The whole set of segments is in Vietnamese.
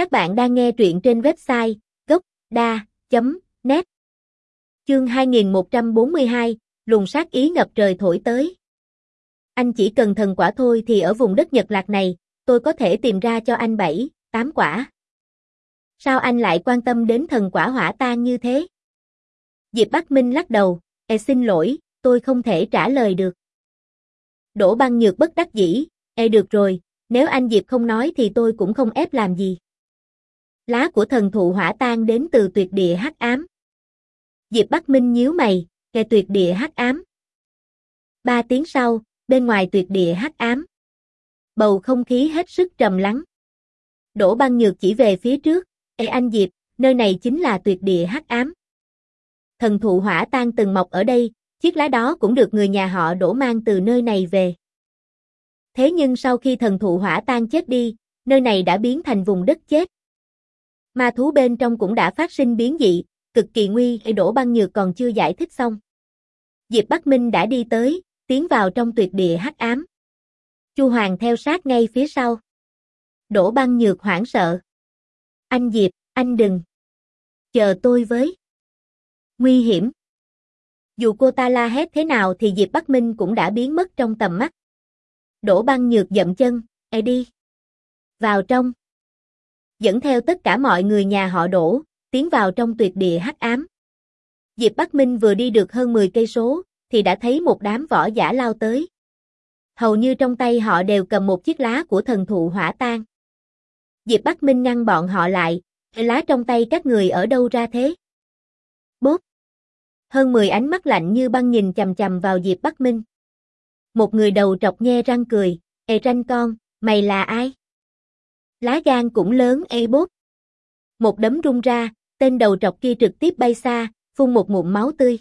Các bạn đang nghe truyện trên website gocda.net Chương 2142, luồng sát ý ngập trời thổi tới. Anh chỉ cần thần quả thôi thì ở vùng đất Nhật Lạc này, tôi có thể tìm ra cho anh 7, 8 quả. Sao anh lại quan tâm đến thần quả hỏa tan như thế? Diệp Bắc Minh lắc đầu, e xin lỗi, tôi không thể trả lời được. Đỗ băng nhược bất đắc dĩ, e được rồi, nếu anh Diệp không nói thì tôi cũng không ép làm gì. Lá của thần thụ hỏa tan đến từ tuyệt địa hắc ám. Diệp Bắc Minh nhíu mày, nghe tuyệt địa hắc ám. Ba tiếng sau, bên ngoài tuyệt địa hắc ám. Bầu không khí hết sức trầm lắng. Đỗ băng nhược chỉ về phía trước, Ê anh Diệp, nơi này chính là tuyệt địa hắc ám. Thần thụ hỏa tan từng mọc ở đây, chiếc lá đó cũng được người nhà họ đổ mang từ nơi này về. Thế nhưng sau khi thần thụ hỏa tan chết đi, nơi này đã biến thành vùng đất chết. Ma thú bên trong cũng đã phát sinh biến dị, cực kỳ nguy, đổ băng nhược còn chưa giải thích xong. Diệp Bắc Minh đã đi tới, tiến vào trong tuyệt địa hắc ám. Chu Hoàng theo sát ngay phía sau. Đổ băng nhược hoảng sợ. Anh Diệp, anh đừng. Chờ tôi với. Nguy hiểm. Dù cô ta la hét thế nào thì Diệp Bắc Minh cũng đã biến mất trong tầm mắt. Đổ băng nhược dậm chân, e đi. Vào trong. Dẫn theo tất cả mọi người nhà họ đổ, tiến vào trong tuyệt địa hắc ám. Diệp Bắc Minh vừa đi được hơn 10 cây số, thì đã thấy một đám võ giả lao tới. Hầu như trong tay họ đều cầm một chiếc lá của thần thụ hỏa tan. Diệp Bắc Minh ngăn bọn họ lại, lá trong tay các người ở đâu ra thế? Bốp! Hơn 10 ánh mắt lạnh như băng nhìn chầm chầm vào Diệp Bắc Minh. Một người đầu trọc nhe răng cười, ê ranh con, mày là ai? Lá gan cũng lớn ê bốt. Một đấm rung ra, tên đầu trọc kia trực tiếp bay xa, phun một ngụm máu tươi.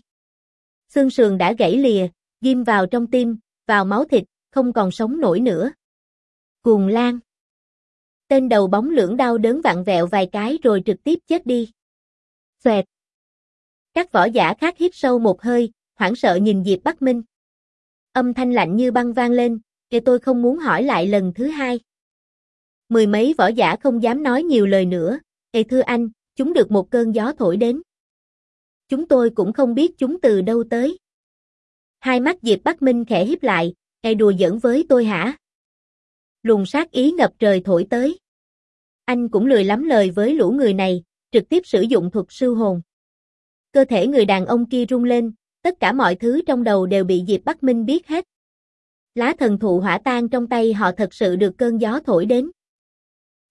Xương sườn đã gãy lìa, ghim vào trong tim, vào máu thịt, không còn sống nổi nữa. Cuồng lan. Tên đầu bóng lưỡng đau đớn vặn vẹo vài cái rồi trực tiếp chết đi. Xoẹt. Các võ giả khác hít sâu một hơi, hoảng sợ nhìn Diệp Bắc Minh. Âm thanh lạnh như băng vang lên, kể tôi không muốn hỏi lại lần thứ hai. Mười mấy võ giả không dám nói nhiều lời nữa, Ê thưa anh, chúng được một cơn gió thổi đến. Chúng tôi cũng không biết chúng từ đâu tới. Hai mắt Diệp Bắc Minh khẽ híp lại, Ê đùa giỡn với tôi hả? Luồng sát ý ngập trời thổi tới. Anh cũng lười lắm lời với lũ người này, trực tiếp sử dụng thuật sư hồn. Cơ thể người đàn ông kia rung lên, tất cả mọi thứ trong đầu đều bị Diệp Bắc Minh biết hết. Lá thần thụ hỏa tan trong tay họ thật sự được cơn gió thổi đến.